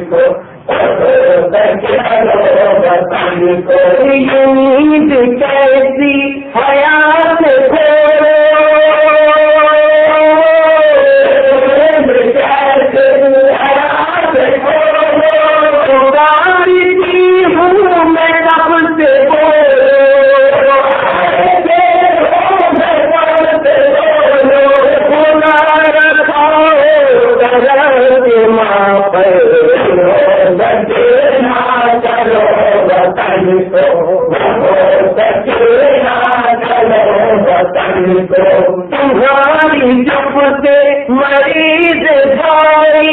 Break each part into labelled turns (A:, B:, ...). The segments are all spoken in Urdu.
A: کو
B: کیسی حیا تمہاری جب سے مریض بھائی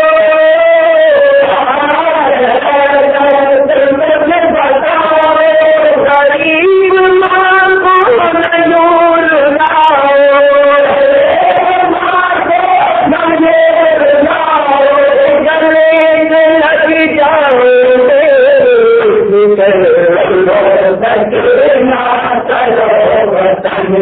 A: کرنا چلو بتانے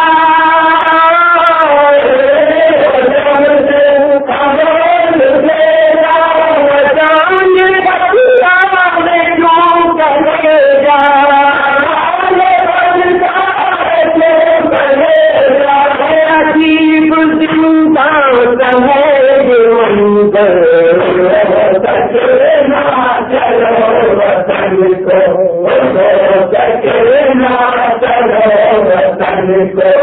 A: کو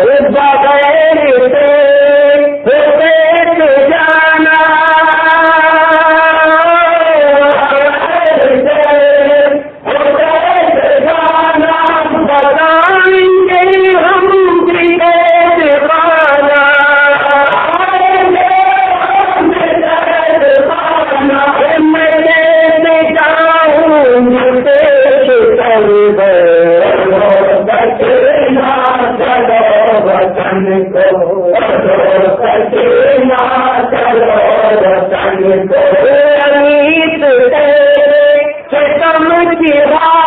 A: چلو
B: چلو چلو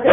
A: کو